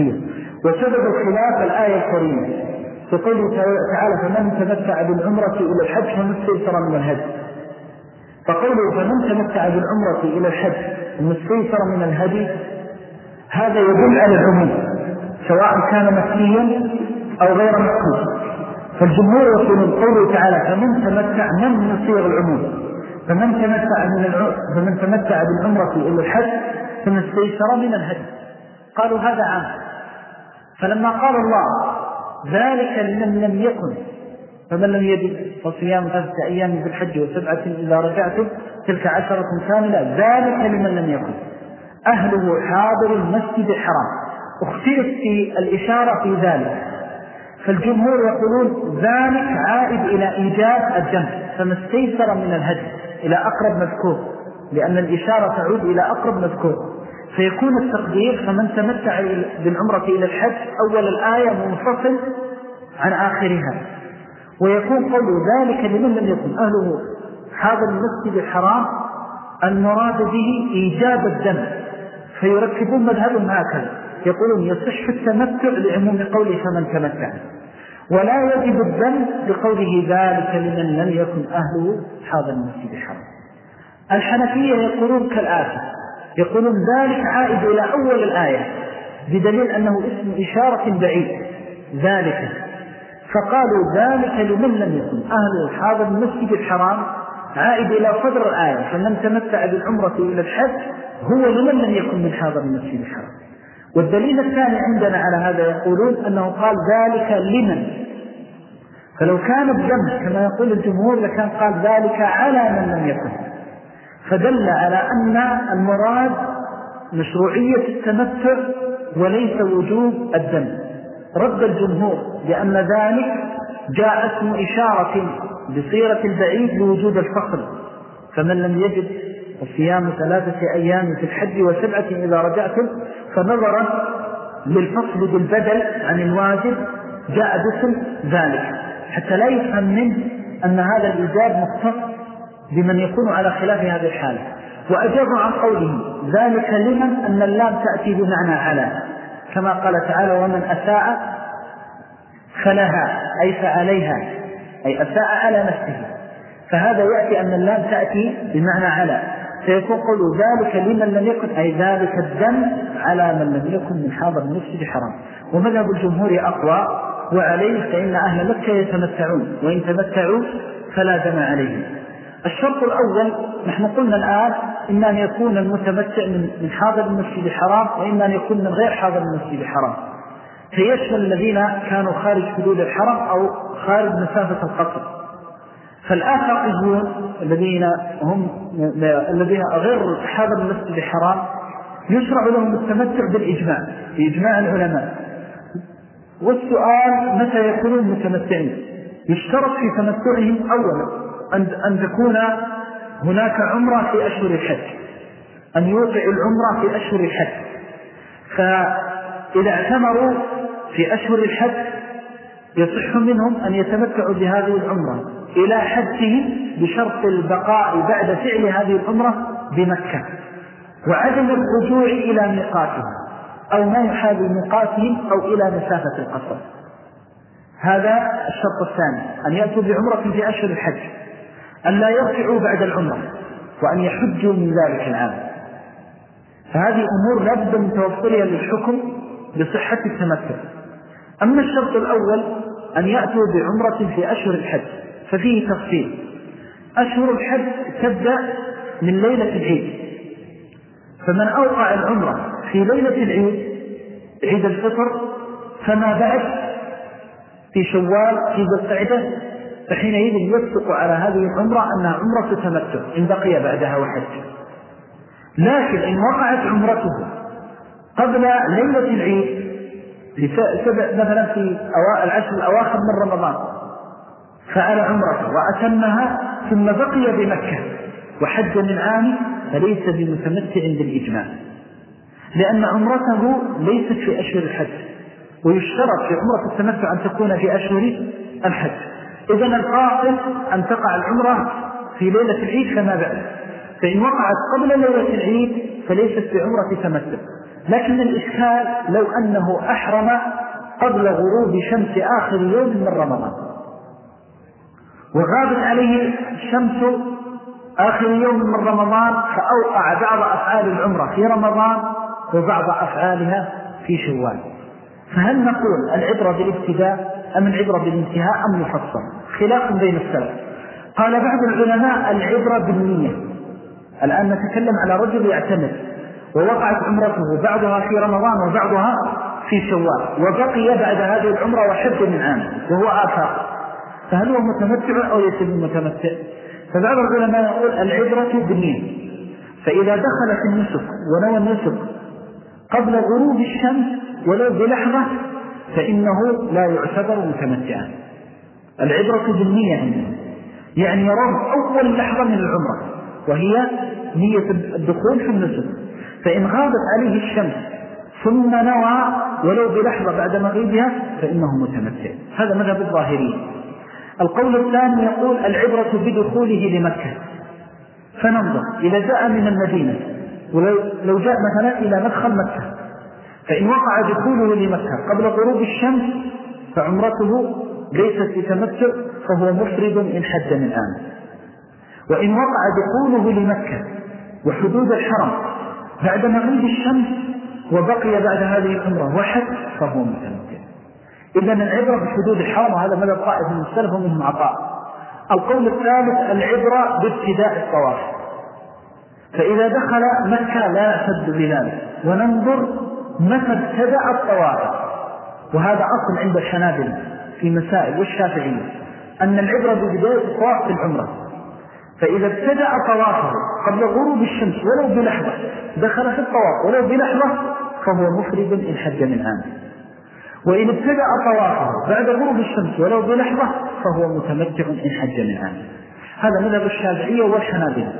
الحنفية وسبب الخلاف الآية الكريمة. فقوله تعالى فمن تمتع بالعمرة إلى الحج فمستيسر من الهدي. فقوله فمن تمتع بالعمرة إلى الحج فمستيسر من الهدي. هذا يدل على العموم سواء كان مكيا أو غير مكي فالجمهور يقولون قوله تعالى فمن تمتع من نصير العموم. فمن تمتع, من فمن تمتع بالعمرة إلى الحج فمن استيسر من الهدي. قالوا هذا عام. فلما قال الله ذلك لمن لم يكن فمن لم يجد فصيام ثلاثة أيام في الحج وسبعة إذا رجعتم تلك عشرة كاملة ذلك لمن لم يكن. أهله حاضر المسجد الحرام. اختلف في الإشارة في ذلك. فالجمهور يقولون ذلك عائد إلى إيجاب الدم فما استيسر من الهدي إلى أقرب مذكور لأن الإشارة تعود إلى أقرب مذكور. فيكون التقدير فمن تمتع بالعمرة إلى الحج أول الآية منفصل عن آخرها. ويكون قول ذلك لمن لم يكن. أهله هذا المسجد الحرام المراد به إيجاب الدم فيركبون مذهبهم هكذا. يقولون يصح التمتع لعموم قوله فمن تمتع. ولا يجب الدم لقوله ذلك لمن لم يكن أهله حاضر المسجد الحرام. الحنفية يقولون كالآتي. يقولون ذلك عائد إلى أول الآية بدليل أنه اسم إشارة بعيد. ذلك. فقالوا ذلك لمن لم يكن؟ أهله حاضر المسجد الحرام. عائد إلى صدر الآية. فمن تمتع بالعمرة إلى الحج. هو لمن لم يكن من حاضر المسجد الحرام. والدليل الثاني عندنا على هذا يقولون أنه قال ذلك لمن؟ فلو كان الدم كما يقول الجمهور لكان قال ذلك على من لم يكن. فدل على أن المراد مشروعية التمتع وليس وجوب الدم. رد الجمهور لأن ذلك جاء اسم إشارة بصيرة البعيد لوجود الفصل فمن لم يجد الصيام ثلاثة أيام في الحج وسبعة إذا رجعتم فنظرا للفصل بالبدل عن الواجب جاء باسم ذلك. حتى لا يفهم منه أن هذا الإجاب مختص بمن يكون على خلاف هذه الحالة. وأجاب عن قوله ذلك لمن أن اللام تأتي بمعنى على. كما قال تعالى ومن أساء فلها أي فعليها أي أساء على نفسه. فهذا يأتي أن اللام تأتي بمعنى على. فيكون قول ذلك لمن لم يكن أي ذلك الدم على من لم يكن من حاضر المسجد حرام. ومذهب الجمهور أقوى وعليه فإن أهل مكة يتمتعون وإن تمتعوا فلا دم عليهم. الشرط الأول نحن قلنا الآن إما أن يكون المتمتع من حاضر المسجد الحرام وإما أن يكون من غير حاضر المسجد الحرام. فيشمل الذين كانوا خارج حدود الحرم أو خارج مسافة القصر. فالآخرين الذين هم الذين غير حاضر المسجد الحرام يشرع لهم التمتع بالإجماع بإجماع العلماء. والسؤال متى يكونون متمتعين؟ يشترط في تمتعهم أولا. أن تكون هناك عمرة في أشهر الحج أن يوقع العمرة في أشهر الحج. فإذا اعتمروا في أشهر الحج يصح منهم أن يتمتعوا بهذه العمرة إلى حجه بشرط البقاء بعد فعل هذه العمرة بمكة. وعدم الرجوع إلى ميقاتهم أو ما يحاذي ميقاتهم أو إلى مسافة القصر. هذا الشرط الثاني أن يأتوا بعمرة في أشهر الحج. أن لا يرجعوا بعد العمرة وأن يحجوا من ذلك العام. فهذه أمور لابد من توفرها للحكم بصحة التمتع. أما الشرط الأول أن يأتوا بعمرة في أشهر الحج ففيه تفصيل. أشهر الحج تبدأ من ليلة العيد. فمن أوقع العمرة في ليلة العيد عيد الفطر فما بعد في شوال في ذو القعدة فحينئذ يصدق على هذه العمرة أنها عمرة تمتع إن بقي بعدها وحج لكن إن وقعت عمرته قبل ليلة العيد مثلا في العشر الأواخر من رمضان فعل عمرته وأتمها ثم بقي بمكة. وحج من عام فليس بمتمتع بالإجماع. لأن عمرته ليست في أشهر الحج ويشترط في عمرة التمتع أن تكون في أشهر الحج. إذا القاصد أن تقع العمرة في ليلة العيد كما بعد. فإن وقعت قبل ليلة العيد فليست بعمرة تمتع لكن الإشكال لو أنه أحرم قبل غروب شمس آخر يوم من رمضان. وغابت عليه الشمس آخر يوم من رمضان فأوقع بعض أفعال العمرة في رمضان وبعض أفعالها في شوال. فهل نقول العبرة بالابتداء أم العبرة بالانتهاء أم مفصل خلاف بين السلف. قال بعض العلماء العبرة بالنية الآن نتكلم على رجل يعتمد ووقعت عمرته بعضها في رمضان وبعضها في شوال وبقي بعد هذه العمرة وحد من عام وهو آفاق. فهل هو متمتع أو يسمى متمتع؟ فبعض العلماء يقول العبرة بالنية. فإذا دخل في النسك ونوى النسك قبل غروب الشمس ولو بلحظة فإنه لا يعتبر متمتعا. العبرة بالنية يعني يرون أول لحظة من العمرة وهي نية الدخول في النسك فإن غابت عليه الشمس ثم نوى ولو بلحظة بعد مغيبها فإنه متمتع. هذا مذهب الظاهرية القول الثاني يقول العبرة بدخوله لمكة. فننظر إذا جاء من المدينة ولو جاء مثلا إلى مدخل مكة فإن وقع دخوله لمكة قبل غروب الشمس فعمرته ليست بتمتع فهو مفرد إن حد من آن وإن وقع دخوله لمكة وحدود الحرم بعد مغيب الشمس وبقي بعد هذه العمرة وحد فهو متمتع. إذا العبرة بحدود الحرم وهذا مدى طائف من السلف ومنهم عطاء. القول الثالث العبرة بابتداء الطواف. فإذا دخل مكة لا يعتد بذلك. وننظر متى ابتدأ الطواف. وهذا أصل عند الحنابل في مسائل والشافعية أن العبرة ببداية الطواف في العمرة. فإذا ابتدأ طوافه قبل غروب الشمس ولو بلحظة دخل في الطواف ولو بلحظة فهو مفرد إن حج من عام وإن ابتدأ طوافه بعد غروب الشمس ولو بلحظة فهو متمتع إن حج من عام هذا مذهب الشافعية والحنابلة.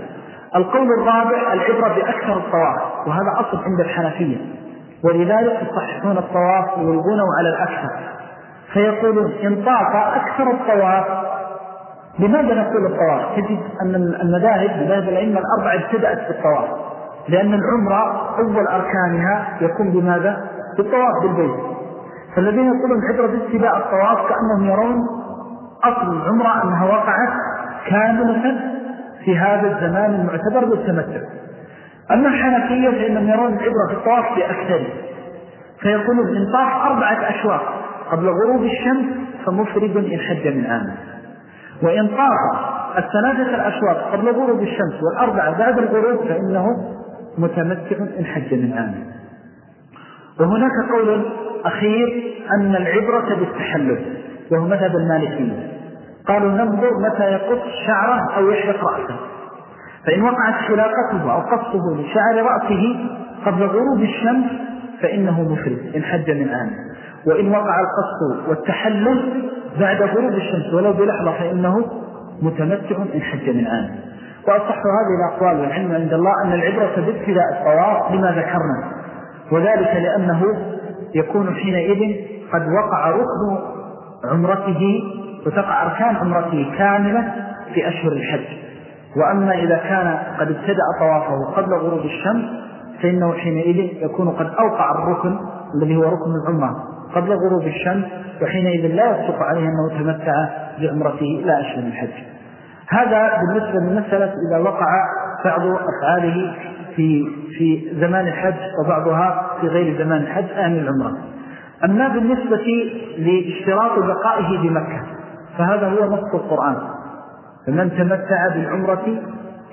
القول الرابع العبرة بأكثر الطواف وهذا أصل عند الحنفية. ولذلك يصححون الطواف ويلغونه على الأكثر. فيقولون إن طاف أكثر الطواف. لماذا نقول الطواف؟ تجد أن المذاهب بذلك العلم الأربعة ابتدأت بالطواف. لأن العمرة أول أركانها يكون بماذا؟ بالطواف بالبيت. فالذين يقولون عبرة باتباع الطواف كأنهم يرون أصل العمرة أنها وقعت كاملة في هذا الزمان المعتبر بالتمتع. أما الحنفية فإنهم يرون العبرة في الطواف بأكثر. فيقولون إن طاف أربعة أشواق. قبل غروب الشمس فمفرد إن حج من آمن. وإن طاف الثلاثة الأشواق قبل غروب الشمس والأربعة بعد الغروب فإنه متمتع إن حج من آمن. وهناك قول أخير أن العبرة بالتحلل وهو مذهب المالكية. قالوا ننظر متى يقص شعره أو يحرق رأسه. فإن وقعت حلاقته أو قصه لشعر رأسه قبل غروب الشمس فإنه مفرد إن حج من آن وإن وقع القص والتحلل بعد غروب الشمس ولو بلحظة فإنه متمتع إن حج من آن. وأصح هذه الأقوال والعلم عند الله أن العبرة بابتلاء الطواف لما ذكرنا. وذلك لأنه يكون حينئذ قد وقع ركن عمرته وتقع أركان عمرته كاملة في أشهر الحج. وأما إذا كان قد ابتدأ طوافه قبل غروب الشمس فإنه حينئذ يكون قد أوقع الركن الذي هو ركن العمرة. قبل غروب الشمس وحينئذ لا يصدق عليه أنه تمتع بعمرته إلى أشهر الحج. هذا بالنسبة للمسألة إذا وقع بعض أفعاله في, في زمان الحج وبعضها في غير زمان الحج أهل العمرة. أما بالنسبة لاشتراط بقائه بمكة فهذا هو نص القرآن. فمن تمتع بالعمرة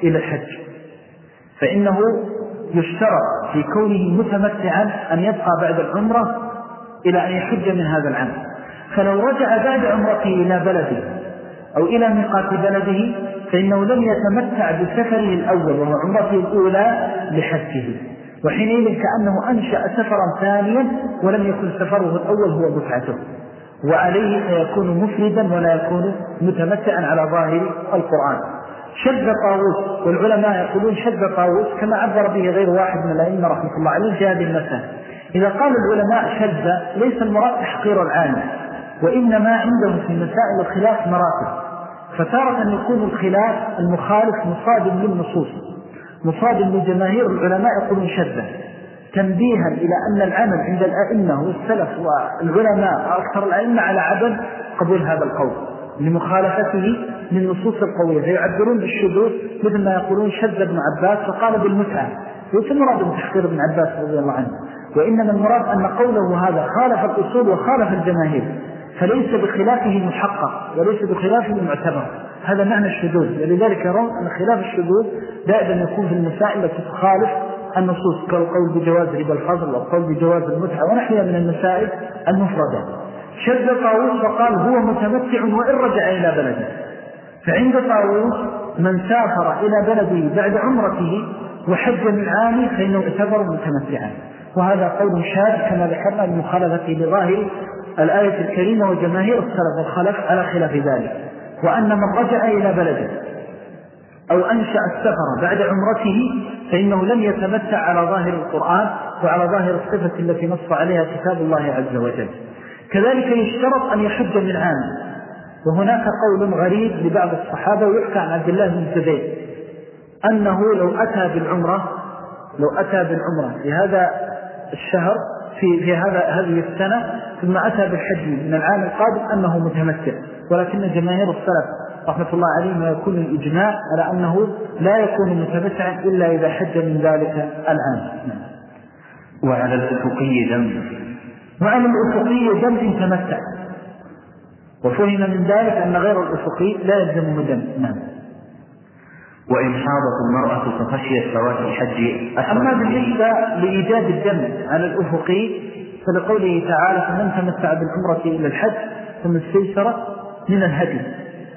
إلى الحج فإنه يشترط في كونه متمتعا أن يبقى بعد العمرة إلى أن يحج من هذا العام. فلو رجع بعد عمرته إلى بلده أو إلى ميقات بلده فإنه لم يتمتع بسفره الأول وهو عمرته الأولى لحجه. وحينئذ كأنه أنشأ سفرا ثانيا ولم يكن سفره الأول هو دفعته وعليه فيكون مفردا ولا يكون متمتعا على ظاهر القرآن. شد طاووس والعلماء يقولون شد طاووس كما عبر به غير واحد من الأئمة رحمة الله عليه في هذه المسألة. إذا قال العلماء شد ليس المراد تحقير العالم وإنما عندهم في مسائل الخلاف مراتب فتارة يكون الخلاف المخالف مصادم للنصوص مصادم لجماهير العلماء يقولون شدة تنبيها إلى أن العمل عند الأئمة والسلف والعلماء وأكثر الأئمة على عدم قبول هذا القول لمخالفته للنصوص القوية. فيعبرون بالشذوذ مثل ما يقولون شذ ابن عباس فقال بالمتعة. ليس مراد بتحقير ابن عباس رضي الله عنه. وإنما المراد أن قوله هذا خالف الأصول وخالف الجماهير فليس بخلافه محقق وليس بخلافه معتبر. هذا معنى الشذوذ ولذلك يرون أن خلاف الشذوذ دائما يكون في المسائل التي تخالف النصوص كالقول بجواز ربا الفضل والقول بجواز المتعة ونحيها من المسائل المفردة. شد طاووس وقال هو متمتع وإن رجع إلى بلده. فعند طاووس من سافر إلى بلده بعد عمرته وحج من عامه فإنه اعتبر متمتعا. وهذا قول شاد كما ذكرنا بمخالفته لظاهر الآية الكريمة وجماهير السلف والخلف على خلاف ذلك وأن من رجع إلى بلده أو أنشأ السفر بعد عمرته فإنه لم يتمتع على ظاهر القرآن وعلى ظاهر الصفة التي نص عليها كتاب الله عز وجل. كذلك يشترط أن يحج من عام. وهناك قول غريب لبعض الصحابة ويحكى عن عبد الله بن زبير أنه لو أتى بالعمرة لو أتى بالعمرة في هذا الشهر في, في هذا هذه السنة ثم أتى بالحج من العام القادم أنه متمتع. ولكن جماهير السلف رحمة الله عليه ما يكون الإجماع على أنه لا يكون متمتعا إلا إذا حج من ذلك العام. وعلى الأفقي دم. وعلى الأفقي دم إن تمتع. وفهم من ذلك أن غير الأفقي لا يلزمه دم. نعم. وإن حاضت المرأة فخشيت فوات الحج. أما بالنسبة لإيجاد الدم على الأفقي فلقوله تعالى فمن تمتع بالعمرة إلى الحج ثم استيسر من الهدي.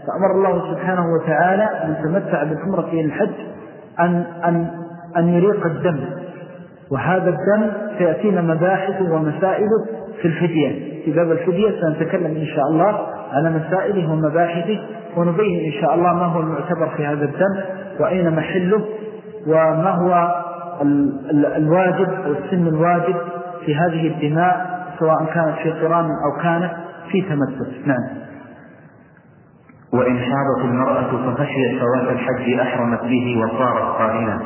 فأمر الله سبحانه وتعالى من تمتع بالعمرة إلى الحج أن, أن, أن يريق الدم. وهذا الدم سيأتينا مباحث ومسائله في الفدية. في باب الفدية سنتكلم إن شاء الله على مسائله ومباحثه. ونبين إن شاء الله ما هو المعتبر في هذا الدم وأين محله وما هو الواجب والسن الواجب في هذه الدماء سواء كانت في قران أو كانت في تمتع نعم. وإن حاضت المرأة فخشيت فوات الحج أحرمت به وصارت قائلا.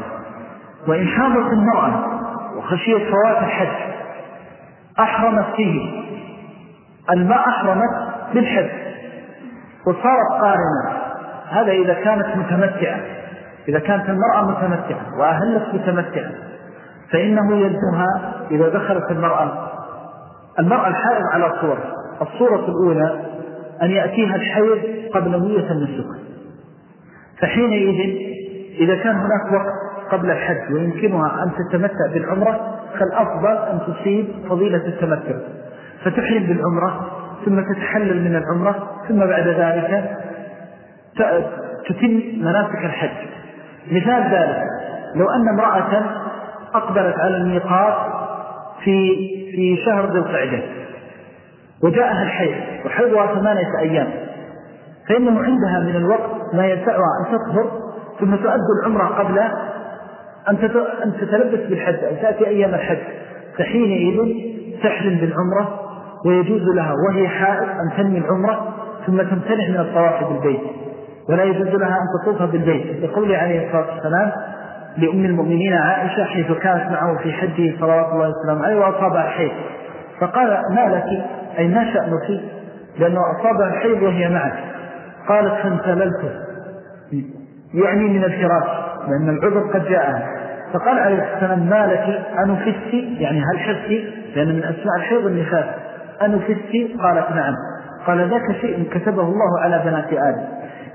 وإن حاضت المرأة وخشيت فوات الحج أحرمت فيه الماء أحرمت بالحج. وصارت قارنة. هذا إذا كانت متمتعة. إذا كانت المرأة متمتعة وأهلت متمتعة فإنه يلزمها إذا دخلت المرأة. المرأة الحائض على صور الصورة الأولى أن يأتيها الحيض قبل نية النسك. فحينئذ إذا كان هناك وقت قبل الحج ويمكنها أن تتمتع بالعمرة فالأفضل أن تصيب فضيلة التمتع. فتحرم بالعمرة ثم تتحلل من العمرة ثم بعد ذلك تتم مناسك الحج. مثال ذلك لو أن امرأة أقبلت على الميقات في, في شهر ذي القعدة وجاءها الحيض وحيضها ثمانية أيام فإنه عندها من الوقت ما يسعها أن تطهر ثم تؤدي العمرة قبل أن تتلبس بالحج أو تأتي أيام الحج. فحينئذ تحرم بالعمرة ويجوز لها وهي حائط أن تنمي العمرة ثم تمتنع من الطواف بالبيت. ولا يجوز لها أن تطوف بالبيت. يقول عليه الصلاة والسلام لأم المؤمنين عائشة حيث كانت معه في حجه صلوات الله وسلم عليه وأصابها الحيض. فقال ما لك؟ أي ما شأنك؟ لأنه أصابها الحيض وهي معك. قالت فانتللت يعني من الفراش لأن العذر قد جاءها فقال عليه السلام ما لك؟ أنفستي يعني هل حفتي لأن من أسماء الحيض النفاس. أنفستي قالت نعم. قال ذاك شيء كتبه الله على بنات آدم.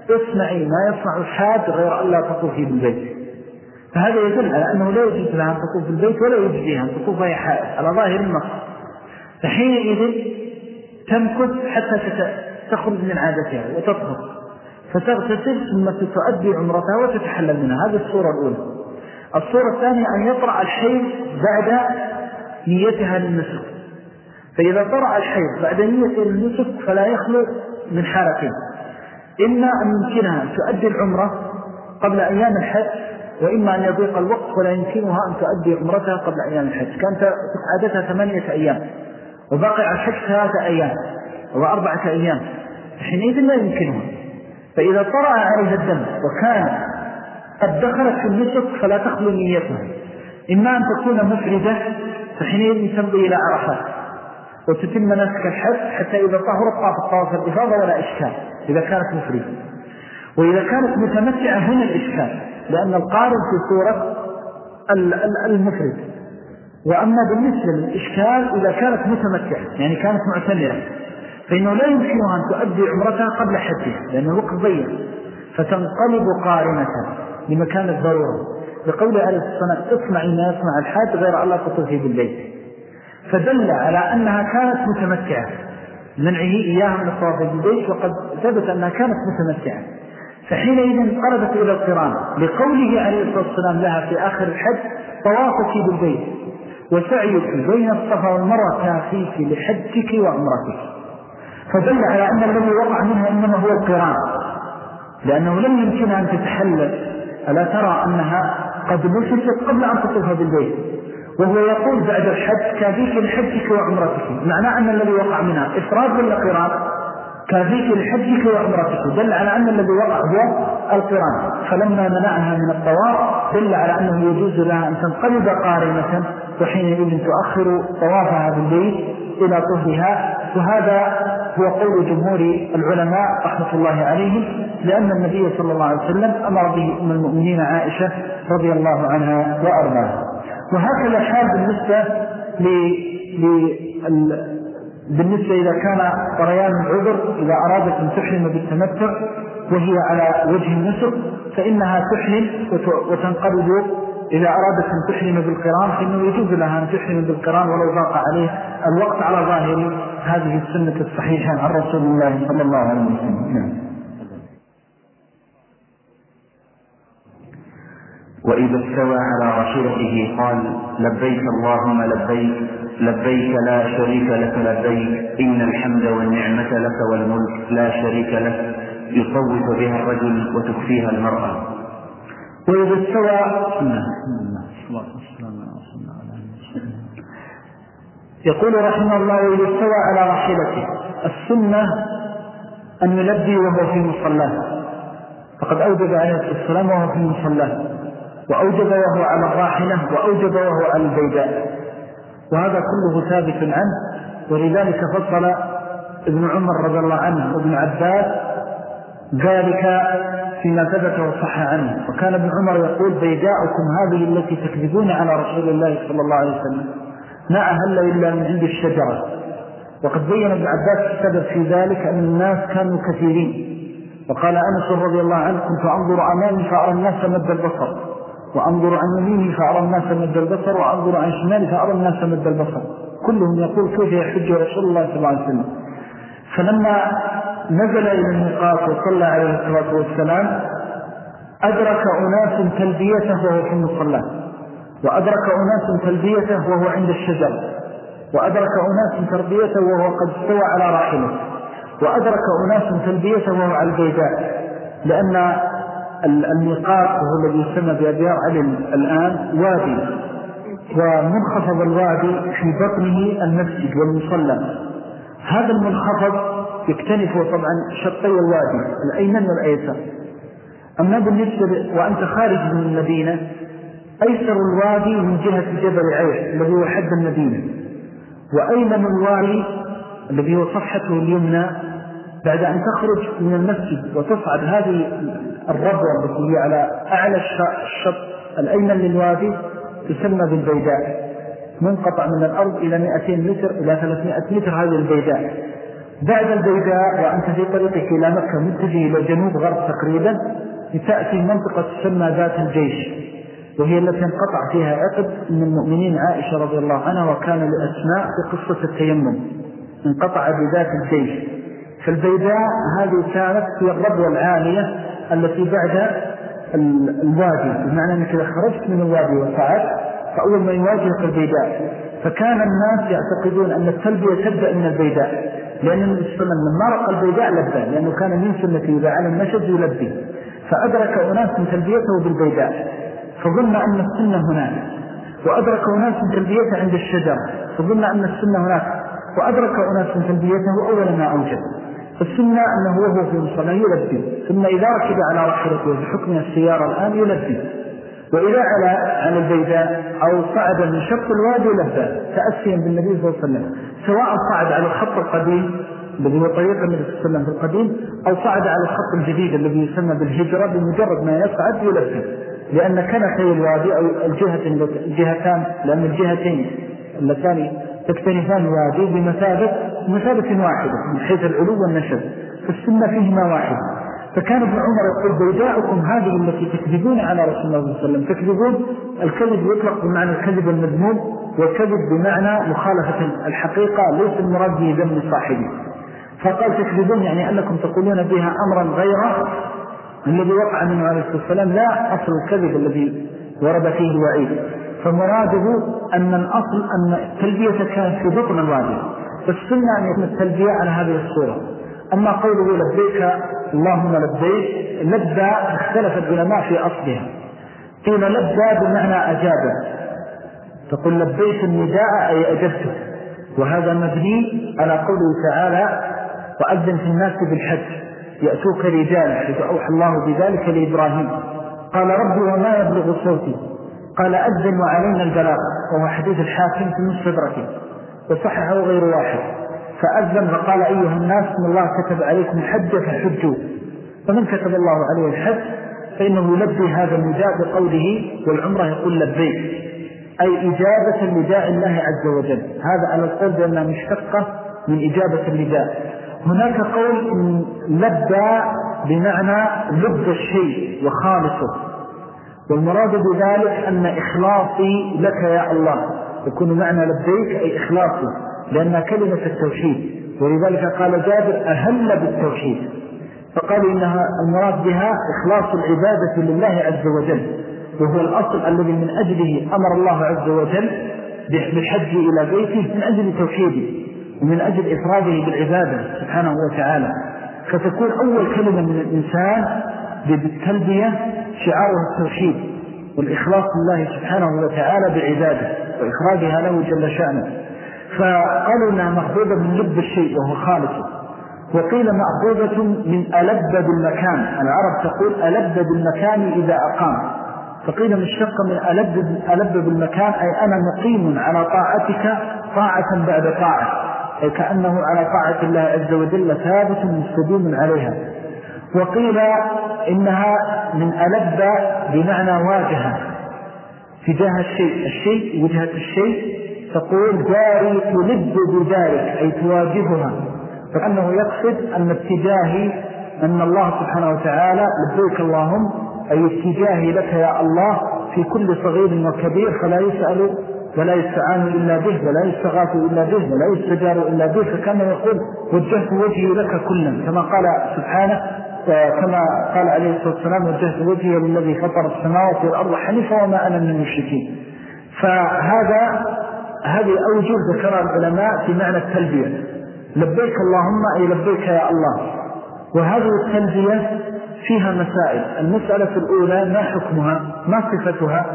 اصنعي ما يصنع الحاج غير أن لا تطوفي بالبيت فهذا يدل على أنه لا يجوز لها أن تطوف بالبيت ولا يجزيها أن تطوف وهي حائل على ظاهر النص. فحينئذ تمكث حتى تخرج من عادتها وتطهر. فتغتسل ثم تؤدي عمرتها وتتحلل منها. هذه الصورة الأولى. الصورة الثانية أن يطرع الحيض بعد نيتها للنسك فإذا طرع الحيض بعد نية للنسك فلا يخلو من حالتين إما أن يمكنها تؤدي العمرة قبل أيام الحج وإما أن يضيق الوقت ولا يمكنها أن تؤدي عمرتها قبل أيام الحج. كانت عادتها ثمانية أيام وبقي الحج ثلاثة أيام وأربعة أيام. حينئذ لا يمكنها. فإذا طرأ عليها الدم وكان قد دخلت في النسك فلا تخلو نيتها. إما أن تكون مفردة فحينئذ تمضي إلى عرفات. وتتم نسك الحج حتى إذا طهرت طاف الطواف الإفاضة ولا إشكال إذا كانت مفردة وإذا كانت متمتعة هنا الإشكال لأن القارن في صورة المفرد. وأما بالنسبة للإشكال إذا كانت متمتعة يعني كانت معتمرة فإنه لا يمكنها أن تؤدي عمرتها قبل حجها لأن الوقت ضيق. فتنقلب قارنة لمكان الضرورة. بقول عليه الصلاة اصنعي ما يصنع الحاج غير الله تطوفي بالبيت فدل على أنها كانت متمتعة. منعه إياها من الطواف بالبيت وقد ثبت أنها كانت متمتعة. فحينئذ قلبت إلى القران لقوله عليه الصلاة والسلام لها في آخر الحج طوافك بالبيت وسعيك بين الصفا والمروة كافيك لحجك وعمرتك. فدل على أن الذي وقع منها إنما هو القران. لأنه لم يمكنها أن تتحلل. ألا ترى أنها قد نفست قبل أن تطوف بالبيت. وهو يقول بعد الحج كافيك لحجك وعمرتك معنى أن الذي وقع منها إفراد ولا قران كافيك لحجك وعمرتك دل على أن الذي وقع هو القران. فلما منعها من الطواف دل على أنه يجوز لها أن تنقلب قارنة وحينئذ تؤخر طوافها بالبيت إلى طهرها. وهذا هو قول جمهور العلماء رحمة الله عليهم لأن النبي صلى الله عليه وسلم أمر به أم المؤمنين عائشة رضي الله عنها وأرضاها. وهكذا حال بالنسبة لل بالنسبة إذا كان طريان العذر إذا أرادت أن تحرم بالتمتع وهي على وجه النسر فإنها تحرم وتنقلب إذا أرادت أن تحرم بالقران فإنه يجوز لها أن تحرم بالقران ولو ضاق عليه الوقت على ظاهر هذه السنة الصحيحة عن رسول الله صلى الله عليه وسلم. وإذا استوى على رحلته قال لبيك اللهم لبيك لبيك لا شريك لك لبيك إن الحمد والنعمة لك والملك لا شريك لك. يصوت بها الرجل وتخفيها المرأة. وإذا استوى يقول رحمه الله وإذا استوى على راحلته السنة أن يلبي وهو في مصلاه. فقد أوجب عليه السلام وهو في مصلاه. وأوجب وهو على الراحلة وأوجب وهو على البيداء. وهذا كله ثابت عنه. ولذلك فصل ابن عمر رضي الله عنه وابن عباس ذلك فيما ثبت وصح عنه. وكان ابن عمر يقول بيداؤكم هذه التي تكذبون على رسول الله صلى الله عليه وسلم ما أهل إلا من عند الشجرة. وقد بين ابن عباس السبب في ذلك أن الناس كانوا كثيرين. وقال أنس رضي الله عنه كنت أنظر أمامي فأرى الناس مد البصر. وأنظر عن يمينه فأرى الناس مد البصر وأنظر عن شماله فأرى الناس مد البصر. كلهم يقول كيف يحج رسول الله صلى الله عليه وسلم. فلما نزل إلى الميقات وصلى عليه الصلاة والسلام أدرك أناس تلبيته وهو في المصلاة وأدرك أناس تلبيته وهو عند الشجر. وأدرك أناس تربيته وهو قد استوى على راحله. وأدرك أناس تلبيته وهو على البيداء. لأن الميقات وهو الذي يسمى بأبيار علم الآن وادي. ومنخفض الوادي في بطنه المسجد والمصلى. هذا المنخفض يكتنف طبعا شطي الوادي الأيمن والأيسر. أما بالنسبة وأنت خارج من المدينة أيسر الوادي من جهة جبل عيش الذي هو حد المدينة. وأيمن الوادي الذي هو صفحته اليمنى بعد أن تخرج من المسجد وتصعد هذه الربوة التي هي على أعلى الشط الأيمن للوادي تسمى بالبيداء منقطع من الأرض إلى 200 متر إلى 300 متر هذه البيداء. بعد البيداء وأنت في طريقك إلى مكة متجه إلى جنوب غرب تقريبا لتأتي منطقة تسمى ذات الجيش وهي التي انقطع فيها عقد من المؤمنين عائشة رضي الله عنها وكان لأسماء في قصة التيمم انقطع بذات الجيش. فالبيداء هذه كانت هي الربوة العالية التي بعد الوادي بمعنى أنك إذا خرجت من الوادي وصعدت فأول ما يواجهك البيداء. فكان الناس يعتقدون أن التلبية تبدأ من البيداء لأن النبي صلى الله عليه وسلم لما البيداء لبى لأنه كان من سنته إذا على النشد يلبي فأدرك أناس من تلبيته بالبيداء. فظن أن السنة هناك. وأدرك أناس من تلبيته عند الشجر. فظن أن السنة هناك. وأدرك أناس من تلبيته أول ما أوجد. فالسنة أنه وهو في مصنع يلبي. ثم إذا ركب على رحلته بحكم السيارة الآن يلبي. وإذا علا عن البيداء أو صعد من شق الوادي لبى تأسيا بالنبي صلى الله عليه وسلم. سواء صعد على الخط القديم الذي هو طريق النبي صلى الله عليه وسلم في القديم أو صعد على الخط الجديد الذي يسمى بالهجرة بمجرد ما يصعد يلبي. لأن كنفي الوادي أو الجهتان لأن الجهتين اللتان تكتنفان الوادي بمثابة مثابة واحدة من حيث العلو والنشب فالسنة فيهما واحدة فكان ابن عمر يقول بيداؤكم هذه التي تكذبون على رسول الله صلى الله عليه وسلم. تكذبون؟ الكذب يطلق بمعنى الكذب المذموم والكذب بمعنى مخالفة الحقيقة ليس المراد به ذنب صاحبه. فقال تكذبون يعني أنكم تقولون بها أمرا غيره؟ الذي وقع منه عليه الصلاة والسلام لا أصل الكذب الذي ورد فيه الوعيد. فمراده أن الأصل أن التلبية كانت في بطن الوادي. فالسنة أن يكون التلبية على هذه الصورة. أما قوله لبيك اللهم لبيك لبى اختلف العلماء في أصلها. قيل لبى بمعنى أجاب. تقول لبيت النداء أي أجبته وهذا مبني على قوله تعالى وأذن في الناس بالحج يأتوك رجال حيث أوحى الله بذلك لإبراهيم. قال ربي وما يبلغ صوتي؟ قال أذن وعلينا البلاغ. وهو حديث الحاكم في مستدركه. وصححه غير واحد. فأذن فقال أيها الناس إن الله كتب عليكم الحج فحجوا. فمن كتب الله عليه الحج فإنه يلبي هذا النداء بقوله والعمرة يقول لبيك. أي إجابة لداء الله عز وجل. هذا على القول بأنها مشتقة من إجابة النداء. هناك قول لبى بمعنى لب الشيء وخالصه. والمراد بذلك أن إخلاصي لك يا الله. يكون معنى لبيك أي إخلاصي لأنها كلمة التوحيد. ولذلك قال جابر أهل بالتوحيد. فقال إنها المراد بها إخلاص العبادة لله عز وجل وهو الأصل الذي من أجله أمر الله عز وجل بالحج إلى بيته من أجل توحيده ومن أجل إفراده بالعبادة سبحانه وتعالى. فتكون أول كلمة من الإنسان بالتلبية شعاره التوحيد. والإخلاص لله سبحانه وتعالى بعباده وإخراجها له جل شأنه. فقالوا أنها مأخوذة من لب الشيء وهو خالصه وقيل مأخوذة من ألب بالمكان. العرب تقول ألب بالمكان إذا أقام. فقيل مشتق من ألب, ألب بالمكان أي أنا مقيم على طاعتك طاعة بعد طاعة أي كأنه على طاعة الله عز وجل ثابت مستديم عليها. وقيل إنها من ألب بمعنى واجهة. تجاه الشيء الشيء وجهة الشيء تقول داري تلب بذلك أي تواجهها. فأنه يقصد أن اتجاهي أن الله سبحانه وتعالى لبيك اللهم أي اتجاهي لك يا الله في كل صغير وكبير فلا يسأل ولا يستعان إلا به ولا يستغاث إلا به ولا يستجار إلا به. فكان يقول وجهت وجهي لك كلا كما قال سبحانه كما قال عليه الصلاة والسلام وجهت وجهي للذي فطر السماوات والأرض حنيفة وما أنا من المشركين. فهذا هذه أوجه ذكر العلماء في معنى التلبية. لبيك اللهم أي لبيك يا الله. وهذه التلبية فيها مسائل. المسألة الأولى ما حكمها؟ ما صفتها؟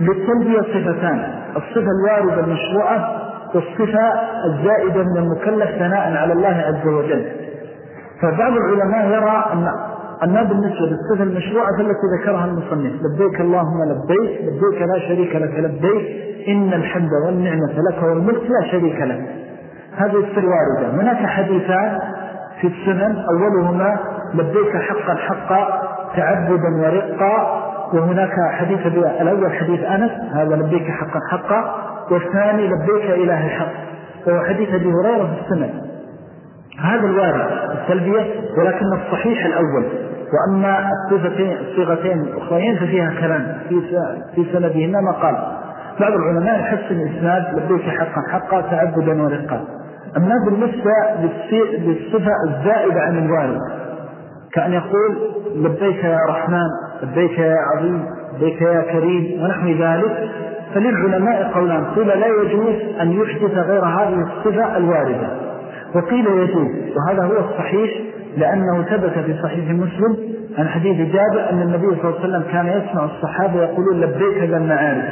للتلبية صفتان. الصفة الواردة المشروعة والصفة الزائدة من المكلف ثناء على الله عز وجل. فبعض العلماء يرى أن أنها بالنسبة للصفة المشروعة التي ذكرها المصنف لبيك اللهم لبيك لبيك لا شريك لك لبيك إن الحمد والنعمة لك والملك لا شريك لك. هذه الصفة الواردة. هناك حديثان في السنن أولهما لبيك حقا حقا تعبدا ورقا. وهناك حديث الأول حديث أنس هذا لبيك حقا حقا. والثاني لبيك إله حق. وهو حديث أبي هريرة في السنة هذا الوارد التلبية ولكن الصحيح الأول. وأما الصيغتين, الأخرين ففيها كلام. في, سندهما ما قال. بعض العلماء يحسن الإسناد لبيك حقا حقا تعبدا ورقا. أما بالنسبة للصفة الزائدة عن الوارد كأن يقول لبيك يا رحمن لبيك يا عظيم لبيك يا كريم ونحو ذلك. فللعلماء قولان قيل لا يجوز أن يحدث غير هذه الصفة الواردة وقيل يجوز وهذا هو الصحيح لأنه ثبت في صحيح مسلم عن حديث جابر أن النبي صلى الله عليه وسلم كان يسمع الصحابة يقولون لبيك ذا المعارج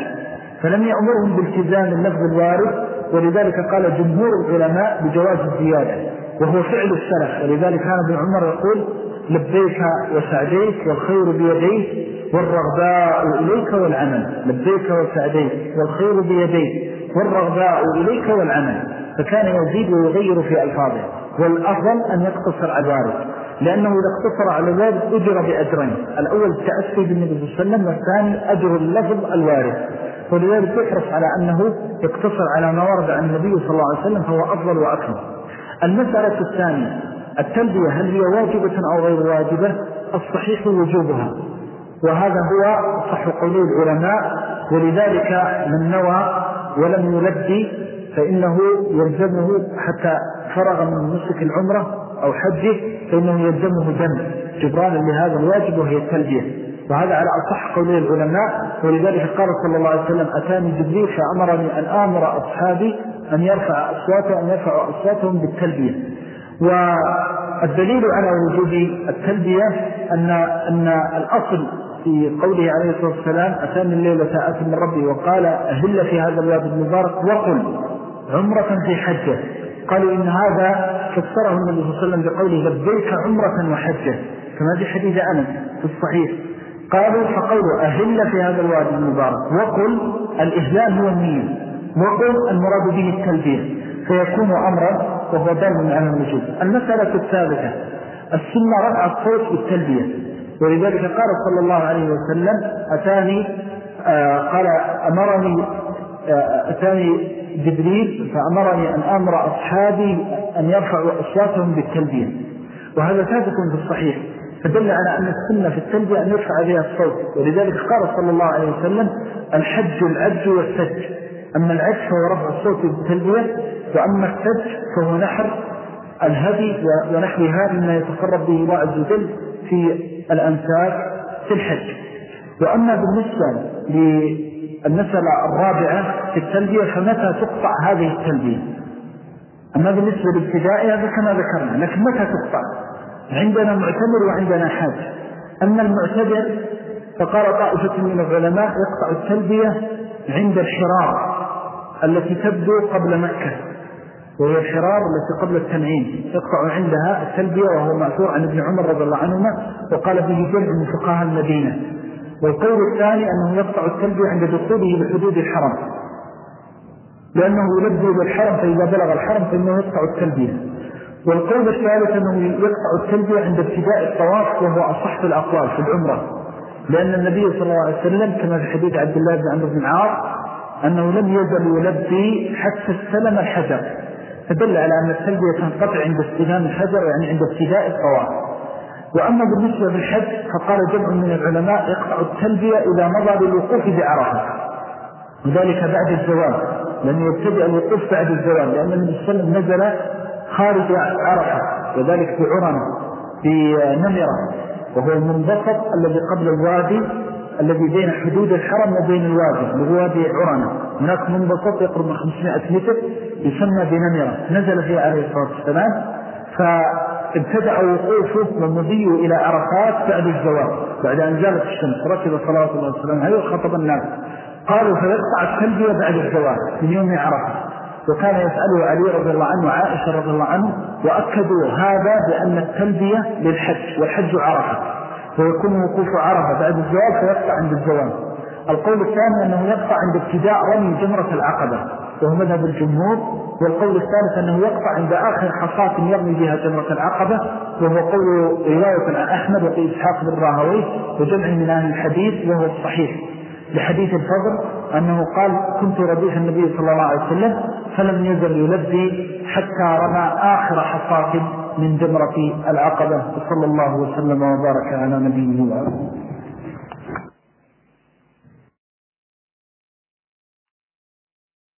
فلم يأمرهم بالتزام اللفظ الوارد ولذلك قال جمهور العلماء بجواز الزيادة وهو فعل السلف ولذلك كان ابن عمر يقول لبيك وسعديك والخير بيديك والرغباء إليك والعمل لبيك وسعديك والخير بيديك والرغباء إليك والعمل. فكان يزيد ويغير في ألفاظه. والأفضل أن يقتصر على الوارد لأنه إذا اقتصر على الوارد أجر بأجرين. الأول التأسي بالنبي صلى الله عليه وسلم والثاني أجر اللفظ الوارد ولذلك يحرص على أنه يقتصر على ما ورد عن النبي صلى الله عليه وسلم فهو أفضل وأكثر المسألة الثانية التلبية هل هي واجبة أو غير واجبة؟ الصحيح وجوبها. وهذا هو صح قولي العلماء ولذلك من نوى ولم يلبي فإنه يلزمه حتى فرغ من نسك العمرة أو حجه فإنه يلزمه دم. جبرانا لهذا الواجب وهي التلبية. وهذا على أصح قولي العلماء ولذلك قال صلى الله عليه وسلم أتاني جبريل فأمرني أن آمر أصحابي أن يرفع أصواتهم أن يرفع أصواتهم بالتلبية. والدليل على وجود التلبية أن, أن الأصل في قوله عليه الصلاة والسلام أتاني الليلة آت من ربي وقال أهل في هذا الواد المبارك وقل. عمرة في حجة. قالوا إن هذا فسره النبي صلى الله عليه وسلم بقوله لبيك عمرة وحجة. كما في حديث أنس في الصحيح. قالوا فقولوا أهل في هذا الواد المبارك. وقل الإهلال هو النية وقل المراد به التلبية. فيكون أمرا وهو دال على الوجود. المسألة الثالثة. السنة رفع الصوت بالتلبية ولذلك قال صلى الله عليه وسلم أتاني آه قال أمرني آه أتاني جبريل فأمرني أن أمر أصحابي أن يرفعوا أصواتهم بالتلبية. وهذا ثابت في الصحيح فدل على أن السنة في التلبية أن يرفع بها الصوت. ولذلك قال صلى الله عليه وسلم الحج العج والسج. أما العج فهو رفع الصوت بالتلبية وأما السج فهو نحر الهدي ونحوها مما يتقرب به الله عز وجل في الأنساك في الحج. وأما بالنسبة للمسألة الرابعة في التلبية فمتى تقطع هذه التلبية؟ أما بالنسبة لابتدائها فكما ذكرنا لكن متى تقطع؟ عندنا معتبر وعندنا حاج. أما المعتبر فقال طائفة من العلماء يقطع التلبية عند الحرار التي تبدو قبل مكة وهي الحرار التي قبل التنعيم. يقطع عندها التلبية وهو مأثور عن ابن عمر رضي الله عنهما وقال به جمع من فقهاء المدينة. والقول الثاني أنه يقطع التلبية عند دخوله بحدود الحرم. لأنه يلبي بالحرم فإذا بلغ الحرم فإنه يقطع التلبية. والقول الثالث أنه يقطع التلبية عند ابتداء الطواف وهو أصح الأقوال في العمرة. لأن النبي صلى الله عليه وسلم كما في حديث عبد الله بن عمرو بن عاص أنه لم يزل يلبي حتى استلم الحجر. فدل على أن التلبية تنقطع عند استلام الحجر يعني عند ابتداء الطواف. وأما بالنسبة للحج فقال جمع من العلماء يقطع التلبية إذا مضى للوقوف بعرفة. وذلك بعد الزوال. لأنه يبتدئ الوقوف بعد الزوال لأن النبي صلى الله عليه وسلم نزل خارج عرفة وذلك في عرن في نمرة. وهو المنبسط الذي قبل الوادي الذي بين حدود الحرم وبين الوادي اللي هو وادي عرنة هناك منبسط يقرب من 500 متر يسمى بنمرة. نزل فيه عليه الصلاة والسلام. فابتدأ وقوفه والمضي إلى عرفات بعد الزواج بعد أن زالت الشمس ركب صلاة الله وسلم عليه وخطب الناس. قالوا فيقطع التلبية بعد الزواج من يوم عرفة. وكان يسأله علي رضي الله عنه وعائشة رضي الله عنه وأكدوا هذا بأن التلبية للحج والحج عرفة. فيكون وقوف عرفة. بعد الزواج فيقطع عند الزواج القول الثاني أنه يقطع عند ابتداء رمي جمرة العقبة وهو مذهب الجمهور والقول الثالث أنه يقطع عند آخر حصاة يرمي بها جمرة العقبة وهو قول رواية عن أحمد وقي إسحاق بن راهوي وجمع من أهل الحديث وهو الصحيح. لحديث الفضل أنه قال كنت رديف النبي صلى الله عليه وسلم فلم يزل يلبي حتى رمى آخر حصاة من جمرة العقبة صلى الله وسلم وبارك على نبيه وعلى